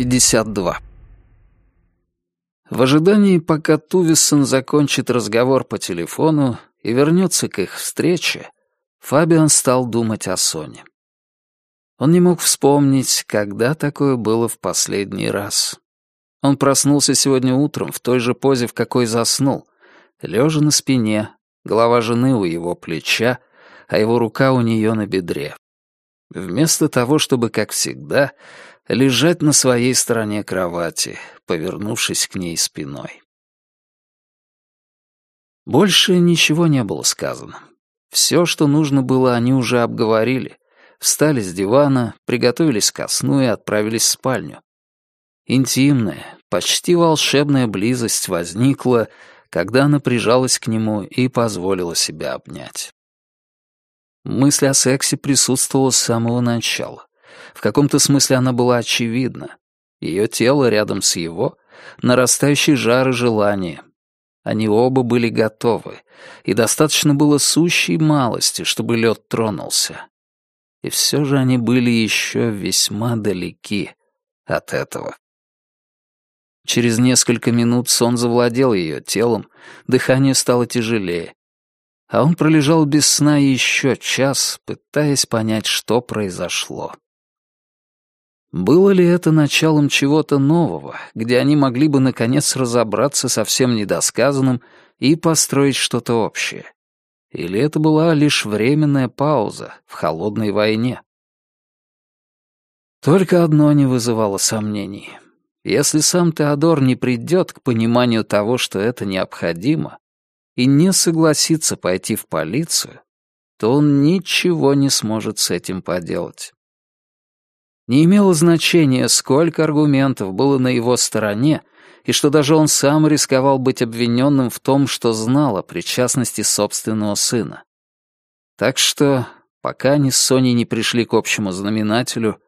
52. В ожидании, пока Тувисон закончит разговор по телефону и вернется к их встрече, Фабиан стал думать о Соне. Он не мог вспомнить, когда такое было в последний раз. Он проснулся сегодня утром в той же позе, в какой заснул, лежа на спине, голова жены у его плеча, а его рука у нее на бедре. Вместо того, чтобы, как всегда, лежать на своей стороне кровати, повернувшись к ней спиной. Больше ничего не было сказано. Все, что нужно было, они уже обговорили. Встали с дивана, приготовились ко сну и отправились в спальню. Интимная, почти волшебная близость возникла, когда она прижалась к нему и позволила себя обнять. Мысль о сексе присутствовала с самого начала. В каком-то смысле она была очевидна. Ее тело рядом с его, нарастающий жар и желание. Они оба были готовы, и достаточно было сущей малости, чтобы лед тронулся. И все же они были еще весьма далеки от этого. Через несколько минут сон завладел ее телом, дыхание стало тяжелее. А он пролежал без сна еще час, пытаясь понять, что произошло. Было ли это началом чего-то нового, где они могли бы наконец разобраться со всем недосказанным и построить что-то общее? Или это была лишь временная пауза в холодной войне? Только одно не вызывало сомнений. Если сам Теодор не придет к пониманию того, что это необходимо, и не согласится пойти в полицию, то он ничего не сможет с этим поделать. Не имело значения, сколько аргументов было на его стороне, и что даже он сам рисковал быть обвиненным в том, что знал о причастности собственного сына. Так что, пока они с Соней не пришли к общему знаменателю,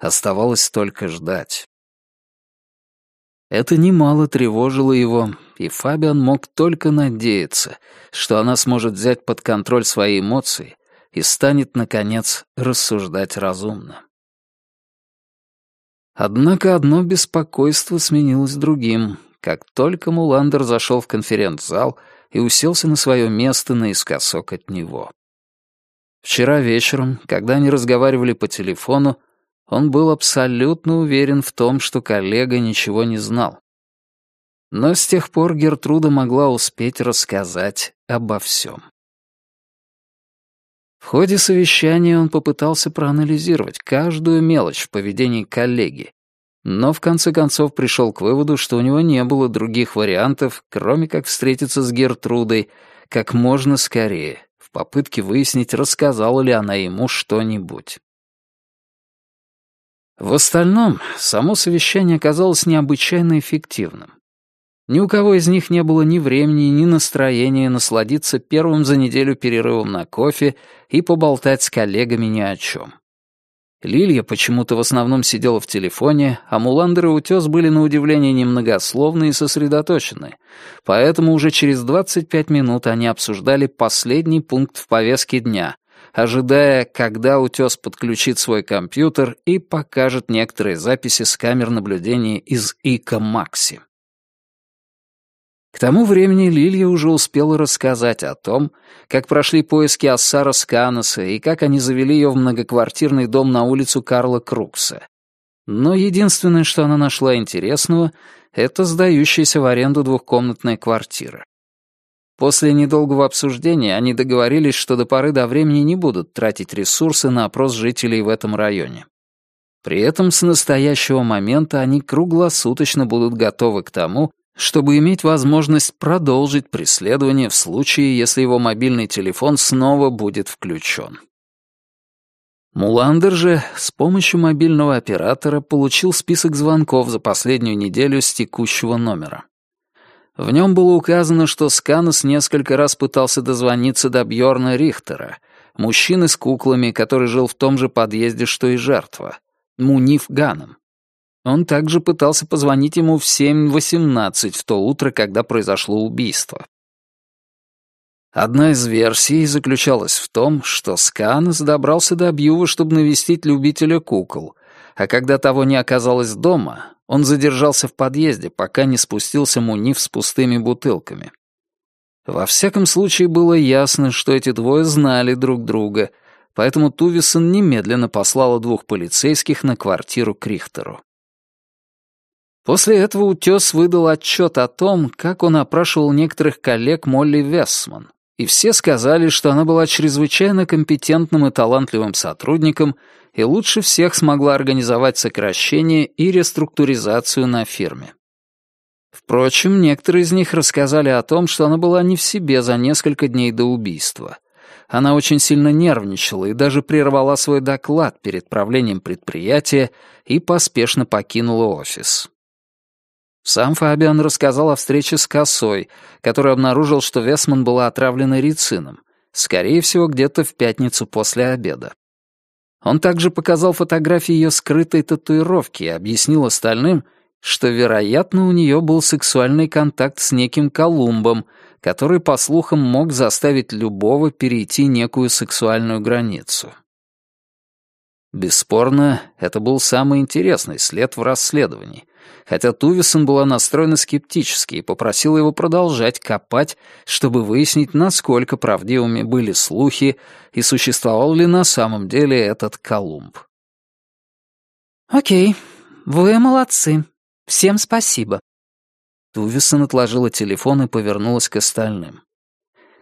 оставалось только ждать. Это немало тревожило его, и Фабиан мог только надеяться, что она сможет взять под контроль свои эмоции и станет, наконец, рассуждать разумно. Однако одно беспокойство сменилось другим, как только Муландер зашел в конференц-зал и уселся на свое место наискосок от него. Вчера вечером, когда они разговаривали по телефону, он был абсолютно уверен в том, что коллега ничего не знал. Но с тех пор Гертруда могла успеть рассказать обо всем. Ходе совещания он попытался проанализировать каждую мелочь в поведении коллеги, но в конце концов пришел к выводу, что у него не было других вариантов, кроме как встретиться с Гертрудой как можно скорее, в попытке выяснить, рассказала ли она ему что-нибудь. В остальном, само совещание оказалось необычайно эффективным. Ни у кого из них не было ни времени, ни настроения насладиться первым за неделю перерывом на кофе и поболтать с коллегами ни о чем. Лилья почему-то в основном сидела в телефоне, а Муландер и Утес были на удивление немногословны и сосредоточены, поэтому уже через 25 минут они обсуждали последний пункт в повестке дня, ожидая, когда Утес подключит свой компьютер и покажет некоторые записи с камер наблюдения из ИКа Макси. К тому времени Лилия уже успела рассказать о том, как прошли поиски Ассара Сканоса и как они завели ее в многоквартирный дом на улицу Карла Крукса. Но единственное, что она нашла интересного, это сдающаяся в аренду двухкомнатная квартира. После недолгого обсуждения они договорились, что до поры до времени не будут тратить ресурсы на опрос жителей в этом районе. При этом с настоящего момента они круглосуточно будут готовы к тому, чтобы иметь возможность продолжить преследование в случае, если его мобильный телефон снова будет включен. Муландер же с помощью мобильного оператора получил список звонков за последнюю неделю с текущего номера. В нем было указано, что Сканус несколько раз пытался дозвониться до Бьорна Рихтера, мужчины с куклами, который жил в том же подъезде, что и жертва, Муниф Ганом. Он также пытался позвонить ему в 7.18 в то утро, когда произошло убийство. Одна из версий заключалась в том, что Сканес добрался до Абьюва, чтобы навестить любителя кукол, а когда того не оказалось дома, Он задержался в подъезде, пока не спустился Муниф с пустыми бутылками. Во всяком случае, было ясно, что эти двое знали друг друга, поэтому Тувисон немедленно послала двух полицейских на квартиру к Рихтеру. После этого утес выдал отчет о том, как он опрашивал некоторых коллег Молли Вессман, и все сказали, что она была чрезвычайно компетентным и талантливым сотрудником и лучше всех смогла организовать сокращение и реструктуризацию на фирме. Впрочем, некоторые из них рассказали о том, что она была не в себе за несколько дней до убийства. Она очень сильно нервничала и даже прервала свой доклад перед правлением предприятия и поспешно покинула офис. Сам Фабиан рассказал о встрече с Косой, который обнаружил, что Весман была отравлена рицином, скорее всего, где-то в пятницу после обеда. Он также показал фотографии ее скрытой татуировки и объяснил остальным, что, вероятно, у нее был сексуальный контакт с неким Колумбом, который, по слухам, мог заставить любого перейти некую сексуальную границу. Бесспорно, это был самый интересный след в расследовании, хотя Тувисон была настроена скептически и попросила его продолжать копать, чтобы выяснить, насколько правдивыми были слухи и существовал ли на самом деле этот Колумб. «Окей, вы молодцы. Всем спасибо». Тувисон отложила телефон и повернулась к остальным.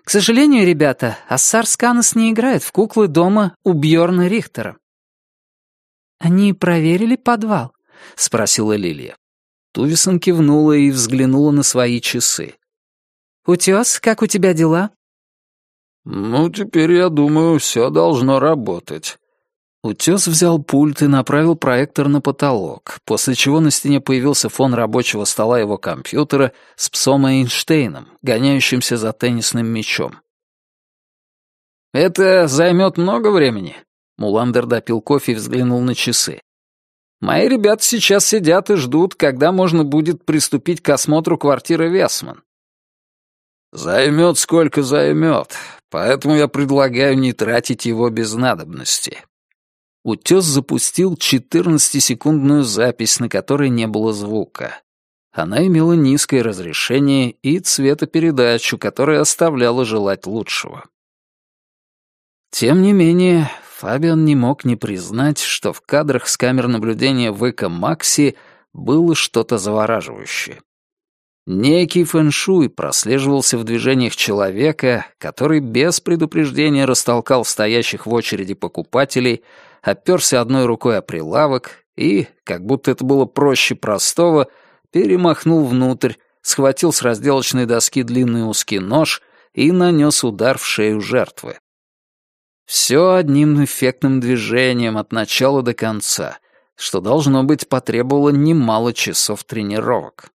«К сожалению, ребята, Ассар Сканос не играет в куклы дома у Бьорна Рихтера». «Они проверили подвал?» — спросила Лилия. Тувисон кивнула и взглянула на свои часы. «Утес, как у тебя дела?» «Ну, теперь, я думаю, все должно работать». Утес взял пульт и направил проектор на потолок, после чего на стене появился фон рабочего стола его компьютера с псом Эйнштейном, гоняющимся за теннисным мячом. «Это займет много времени?» Муландер допил кофе и взглянул на часы. Мои ребята сейчас сидят и ждут, когда можно будет приступить к осмотру квартиры Весман. Займет сколько займет, поэтому я предлагаю не тратить его без надобности. Утес запустил 14-секундную запись, на которой не было звука. Она имела низкое разрешение и цветопередачу, которая оставляла желать лучшего. Тем не менее, Фабиан не мог не признать, что в кадрах с камер наблюдения ВК Макси было что-то завораживающее. Некий фэншуй прослеживался в движениях человека, который без предупреждения растолкал стоящих в очереди покупателей, оперся одной рукой о прилавок и, как будто это было проще простого, перемахнул внутрь, схватил с разделочной доски длинный узкий нож и нанес удар в шею жертвы. Все одним эффектным движением от начала до конца, что, должно быть, потребовало немало часов тренировок.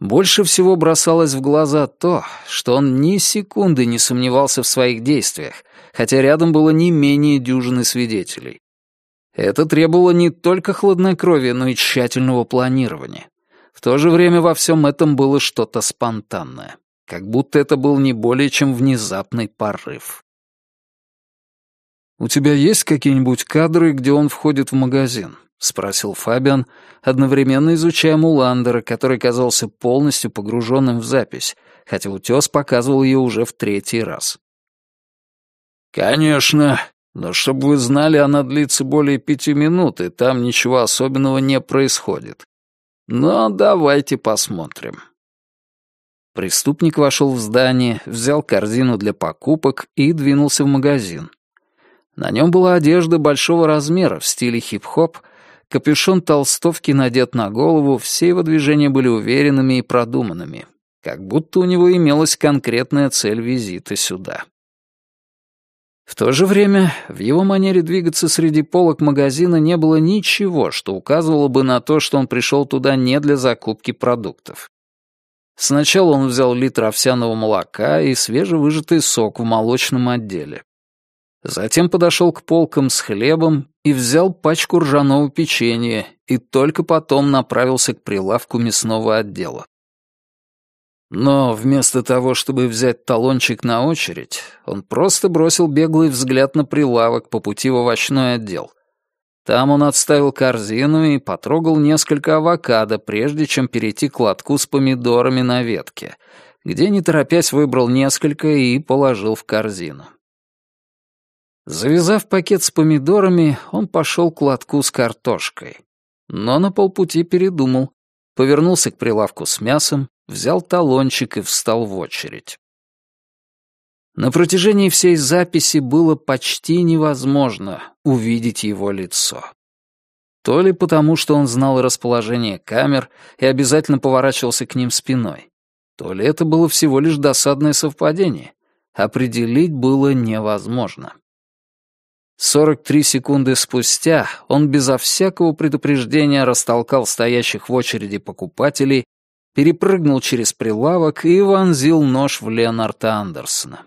Больше всего бросалось в глаза то, что он ни секунды не сомневался в своих действиях, хотя рядом было не менее дюжины свидетелей. Это требовало не только хладнокровия, но и тщательного планирования. В то же время во всем этом было что-то спонтанное, как будто это был не более чем внезапный порыв. «У тебя есть какие-нибудь кадры, где он входит в магазин?» — спросил Фабиан, одновременно изучая Муландера, который казался полностью погруженным в запись, хотя утес показывал ее уже в третий раз. «Конечно, но чтобы вы знали, она длится более пяти минут, и там ничего особенного не происходит. Но давайте посмотрим». Преступник вошел в здание, взял корзину для покупок и двинулся в магазин. На нем была одежда большого размера в стиле хип-хоп, капюшон толстовки надет на голову, все его движения были уверенными и продуманными, как будто у него имелась конкретная цель визита сюда. В то же время в его манере двигаться среди полок магазина не было ничего, что указывало бы на то, что он пришел туда не для закупки продуктов. Сначала он взял литр овсяного молока и свежевыжатый сок в молочном отделе. Затем подошел к полкам с хлебом и взял пачку ржаного печенья и только потом направился к прилавку мясного отдела. Но вместо того, чтобы взять талончик на очередь, он просто бросил беглый взгляд на прилавок по пути в овощной отдел. Там он отставил корзину и потрогал несколько авокадо, прежде чем перейти к лотку с помидорами на ветке, где, не торопясь, выбрал несколько и положил в корзину. Завязав пакет с помидорами, он пошел к лотку с картошкой. Но на полпути передумал, повернулся к прилавку с мясом, взял талончик и встал в очередь. На протяжении всей записи было почти невозможно увидеть его лицо. То ли потому, что он знал расположение камер и обязательно поворачивался к ним спиной, то ли это было всего лишь досадное совпадение. Определить было невозможно. 43 секунды спустя он безо всякого предупреждения растолкал стоящих в очереди покупателей, перепрыгнул через прилавок и вонзил нож в Леонарда Андерсона.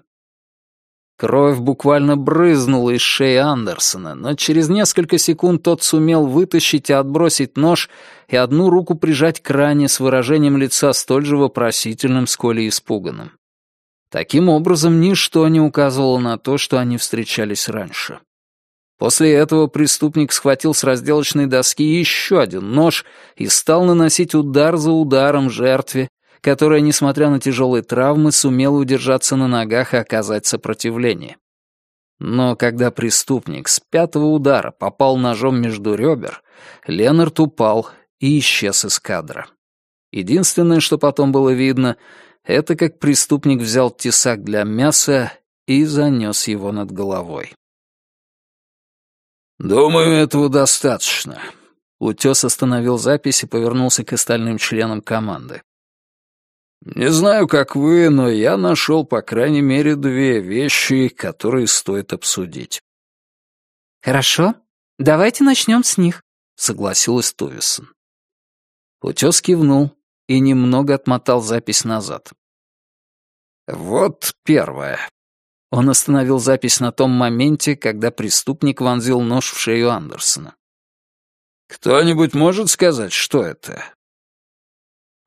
Кровь буквально брызнула из шеи Андерсона, но через несколько секунд тот сумел вытащить и отбросить нож и одну руку прижать к ране с выражением лица столь же вопросительным, сколь и испуганным. Таким образом, ничто не указывало на то, что они встречались раньше. После этого преступник схватил с разделочной доски еще один нож и стал наносить удар за ударом жертве, которая, несмотря на тяжелые травмы, сумела удержаться на ногах и оказать сопротивление. Но когда преступник с пятого удара попал ножом между ребер, Ленард упал и исчез из кадра. Единственное, что потом было видно, это как преступник взял тесак для мяса и занес его над головой. «Думаю, этого достаточно». Утес остановил запись и повернулся к остальным членам команды. Не знаю, как вы, но я нашел по крайней мере две вещи, которые стоит обсудить. Хорошо, давайте начнем с них, согласилась Тувисон. Утес кивнул и немного отмотал запись назад. Вот первое. Он остановил запись на том моменте, когда преступник вонзил нож в шею Андерсона. «Кто-нибудь может сказать, что это?»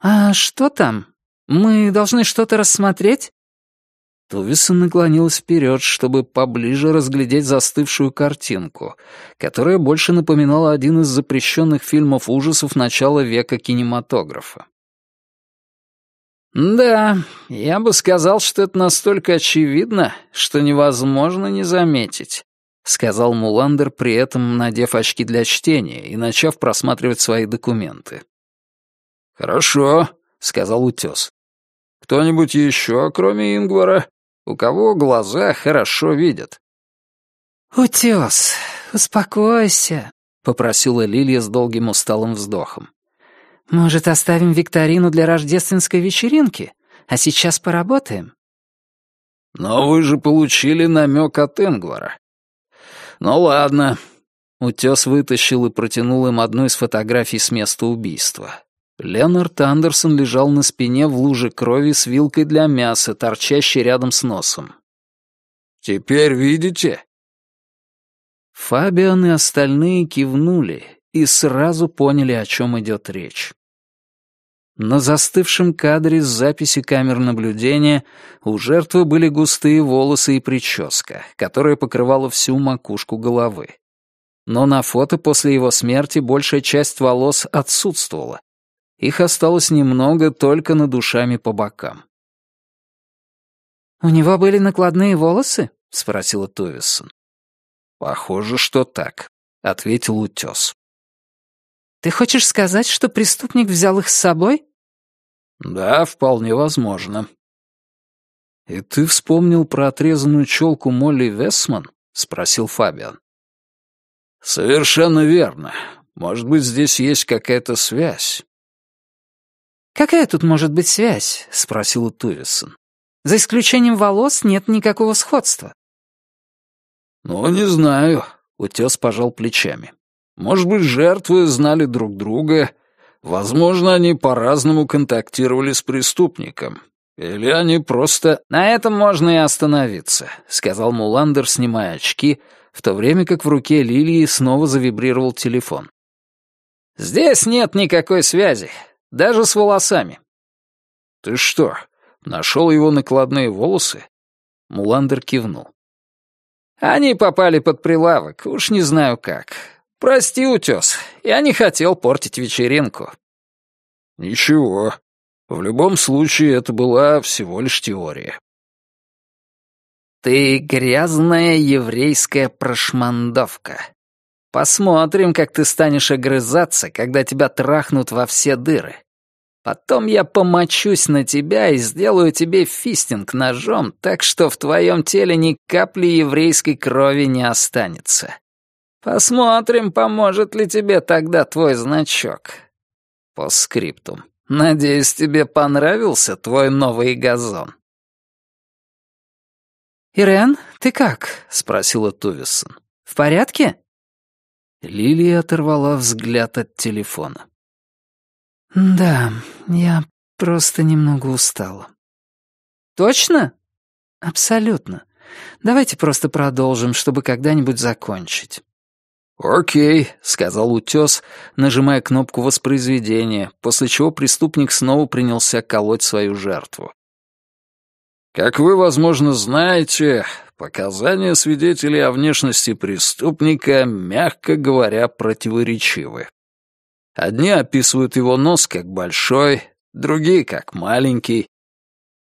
«А что там?» «Мы должны что-то рассмотреть?» Тувисон наклонилась вперед, чтобы поближе разглядеть застывшую картинку, которая больше напоминала один из запрещенных фильмов ужасов начала века кинематографа. «Да, я бы сказал, что это настолько очевидно, что невозможно не заметить», — сказал Муландер, при этом надев очки для чтения и начав просматривать свои документы. «Хорошо», — сказал утес. Кто-нибудь еще, кроме Ингвара? У кого глаза хорошо видят?» «Утес, успокойся», — попросила Лилия с долгим усталым вздохом. «Может, оставим викторину для рождественской вечеринки, а сейчас поработаем?» «Но вы же получили намек от Ингвара». «Ну ладно». Утес вытащил и протянул им одну из фотографий с места убийства. Леонард Андерсон лежал на спине в луже крови с вилкой для мяса, торчащей рядом с носом. «Теперь видите?» Фабиан и остальные кивнули и сразу поняли, о чем идет речь. На застывшем кадре с записи камер наблюдения у жертвы были густые волосы и прическа, которая покрывала всю макушку головы. Но на фото после его смерти большая часть волос отсутствовала, их осталось немного только над душами по бокам. «У него были накладные волосы?» — спросила Тувисон. «Похоже, что так», — ответил утес. «Ты хочешь сказать, что преступник взял их с собой?» «Да, вполне возможно». «И ты вспомнил про отрезанную челку Молли Весман?» — спросил Фабиан. «Совершенно верно. Может быть, здесь есть какая-то связь. «Какая тут может быть связь?» — спросил Тувисон. «За исключением волос нет никакого сходства». «Ну, не знаю», — утес пожал плечами. «Может быть, жертвы знали друг друга. Возможно, они по-разному контактировали с преступником. Или они просто...» «На этом можно и остановиться», — сказал Муландер, снимая очки, в то время как в руке Лилии снова завибрировал телефон. «Здесь нет никакой связи. Даже с волосами. Ты что, нашел его накладные волосы? Муландер кивнул. Они попали под прилавок, уж не знаю как. Прости, утес, я не хотел портить вечеринку». «Ничего. В любом случае, это была всего лишь теория». «Ты грязная еврейская прошмандовка. Посмотрим, как ты станешь огрызаться, когда тебя трахнут во все дыры. Потом я помочусь на тебя и сделаю тебе фистинг ножом, так что в твоем теле ни капли еврейской крови не останется. Посмотрим, поможет ли тебе тогда твой значок. По скриптум. Надеюсь, тебе понравился твой новый газон. «Ирен, ты как?» — спросила Тувисон. «В порядке?» Лилия оторвала взгляд от телефона. «Да, я просто немного устала». «Точно?» «Абсолютно. Давайте просто продолжим, чтобы когда-нибудь закончить». «Окей», — сказал утес, нажимая кнопку воспроизведения, после чего преступник снова принялся колоть свою жертву. «Как вы, возможно, знаете, показания свидетелей о внешности преступника, мягко говоря, противоречивы. Одни описывают его нос как большой, другие как маленький.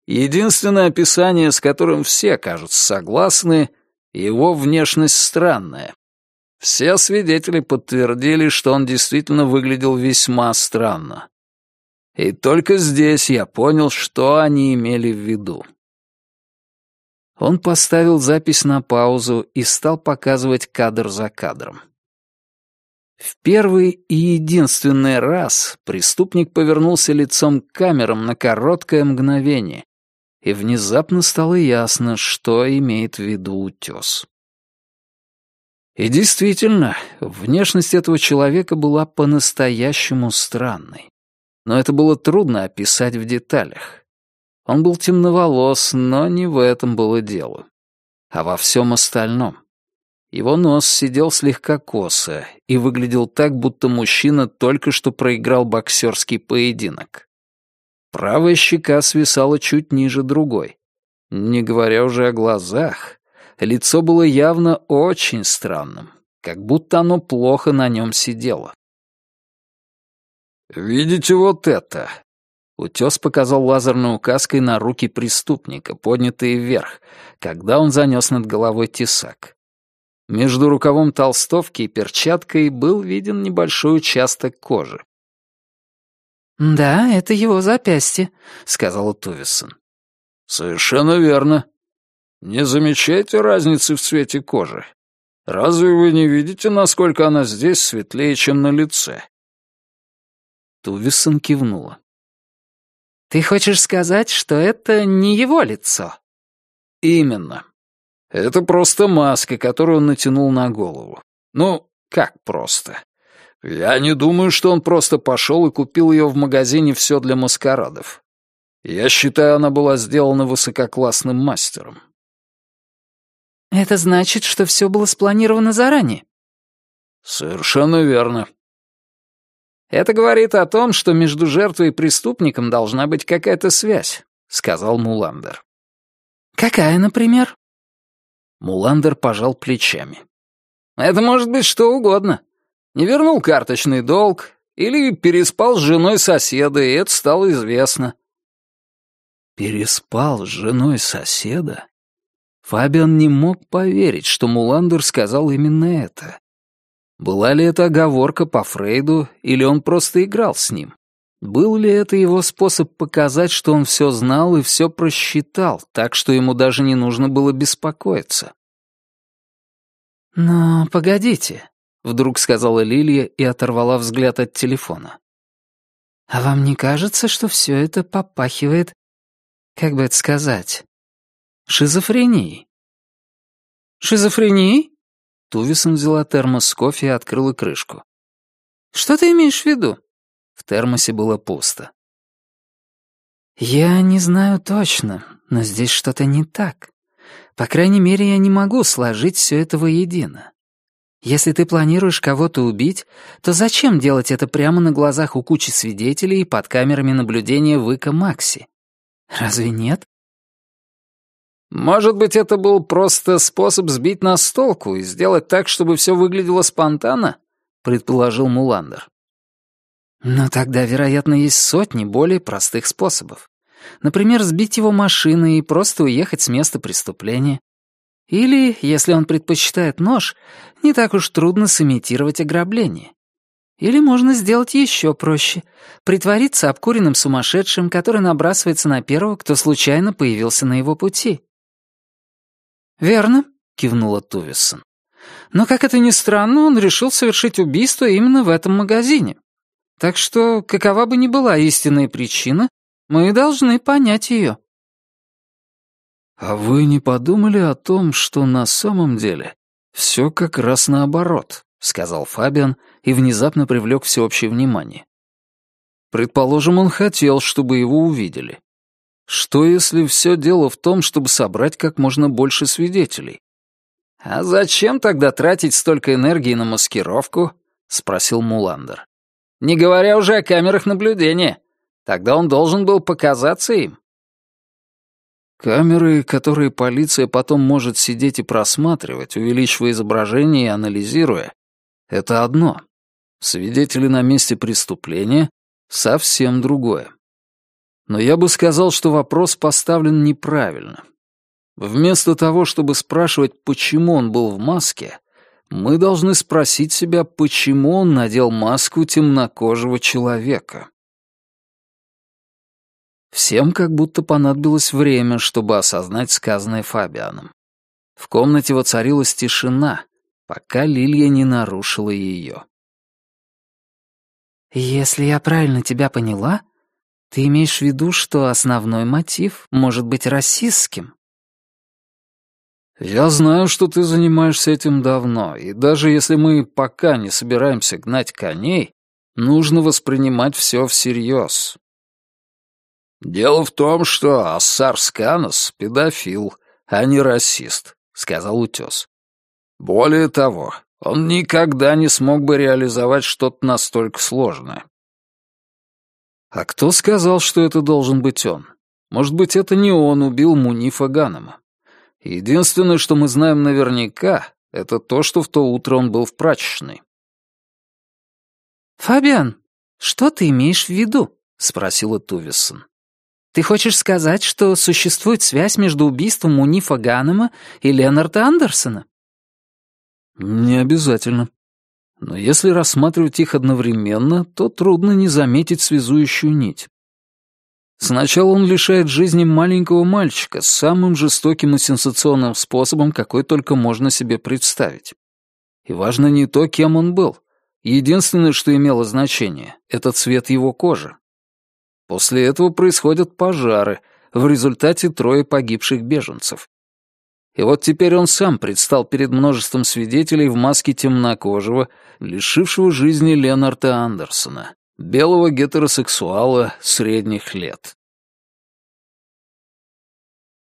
Единственное описание, с которым все кажутся согласны, его внешность странная. Все свидетели подтвердили, что он действительно выглядел весьма странно. И только здесь я понял, что они имели в виду. Он поставил запись на паузу и стал показывать кадр за кадром. В первый и единственный раз преступник повернулся лицом к камерам на короткое мгновение, и внезапно стало ясно, что имеет в виду утес. И действительно, внешность этого человека была по-настоящему странной. Но это было трудно описать в деталях. Он был темноволос, но не в этом было дело, а во всем остальном. Его нос сидел слегка косо и выглядел так, будто мужчина только что проиграл боксерский поединок. Правая щека свисала чуть ниже другой. Не говоря уже о глазах, лицо было явно очень странным, как будто оно плохо на нем сидело. «Видите вот это?» Утес показал лазерной указкой на руки преступника, поднятые вверх, когда он занес над головой тесак. Между рукавом толстовки и перчаткой был виден небольшой участок кожи. «Да, это его запястье», — сказала Тувисон. «Совершенно верно. Не замечаете разницы в цвете кожи? Разве вы не видите, насколько она здесь светлее, чем на лице?» Тувисон кивнула. «Ты хочешь сказать, что это не его лицо?» «Именно. Это просто маска, которую он натянул на голову. Ну, как просто? Я не думаю, что он просто пошел и купил ее в магазине «Все для маскарадов». Я считаю, она была сделана высококлассным мастером. Это значит, что все было спланировано заранее? Совершенно верно. Это говорит о том, что между жертвой и преступником должна быть какая-то связь, сказал Муландер. Какая, например? Муландер пожал плечами. «Это может быть что угодно. Не вернул карточный долг или переспал с женой соседа, и это стало известно». «Переспал с женой соседа?» Фабиан не мог поверить, что Муландер сказал именно это. Была ли это оговорка по Фрейду, или он просто играл с ним? Был ли это его способ показать, что он все знал и все просчитал, так что ему даже не нужно было беспокоиться? «Но погодите», — вдруг сказала Лилия и оторвала взгляд от телефона. «А вам не кажется, что все это попахивает, как бы это сказать, шизофренией?» «Шизофренией?» Тувисон взяла термос с кофе и открыла крышку. «Что ты имеешь в виду?» В термосе было пусто. «Я не знаю точно, но здесь что-то не так. По крайней мере, я не могу сложить все это воедино. Если ты планируешь кого-то убить, то зачем делать это прямо на глазах у кучи свидетелей и под камерами наблюдения в Ика Макси? Разве нет? Может быть, это был просто способ сбить нас с толку и сделать так, чтобы все выглядело спонтанно? — предположил Муландер. Но тогда, вероятно, есть сотни более простых способов. Например, сбить его машиной и просто уехать с места преступления. Или, если он предпочитает нож, не так уж трудно сымитировать ограбление. Или можно сделать еще проще — притвориться обкуренным сумасшедшим, который набрасывается на первого, кто случайно появился на его пути. «Верно», — кивнула Тувиссон. «Но, как это ни странно, он решил совершить убийство именно в этом магазине. Так что, какова бы ни была истинная причина, мы должны понять ее». «А вы не подумали о том, что на самом деле все как раз наоборот?» — сказал Фабиан и внезапно привлек всеобщее внимание. Предположим, он хотел, чтобы его увидели. Что, если все дело в том, чтобы собрать как можно больше свидетелей? «А зачем тогда тратить столько энергии на маскировку?» — спросил Муландер. «Не говоря уже о камерах наблюдения. Тогда он должен был показаться им». Камеры, которые полиция потом может сидеть и просматривать, увеличивая изображение и анализируя, это одно. Свидетели на месте преступления — совсем другое. Но я бы сказал, что вопрос поставлен неправильно. Вместо того, чтобы спрашивать, почему он был в маске, мы должны спросить себя, почему он надел маску темнокожего человека. Всем как будто понадобилось время, чтобы осознать сказанное Фабианом. В комнате воцарилась тишина, пока Лилия не нарушила ее. «Если я правильно тебя поняла, ты имеешь в виду, что основной мотив может быть расистским?» «Я знаю, что ты занимаешься этим давно, и даже если мы пока не собираемся гнать коней, нужно воспринимать все всерьез». «Дело в том, что Ассар Сканос — педофил, а не расист», — сказал утес. Более того, он никогда не смог бы реализовать что-то настолько сложное. А кто сказал, что это должен быть он? Может быть, это не он убил Мунифа Ганема. Единственное, что мы знаем наверняка, это то, что в то утро он был в прачечной. «Фабиан, что ты имеешь в виду?» — спросила Тувисон. «Ты хочешь сказать, что существует связь между убийством Мунифа Ганема и Ленарда Андерсона?» Не обязательно. Но если рассматривать их одновременно, то трудно не заметить связующую нить. Сначала он лишает жизни маленького мальчика самым жестоким и сенсационным способом, какой только можно себе представить. И важно не то, кем он был. Единственное, что имело значение, — это цвет его кожи. После этого происходят пожары, в результате трое погибших беженцев. И вот теперь он сам предстал перед множеством свидетелей в маске темнокожего, лишившего жизни Ленарта Андерсона, белого гетеросексуала средних лет.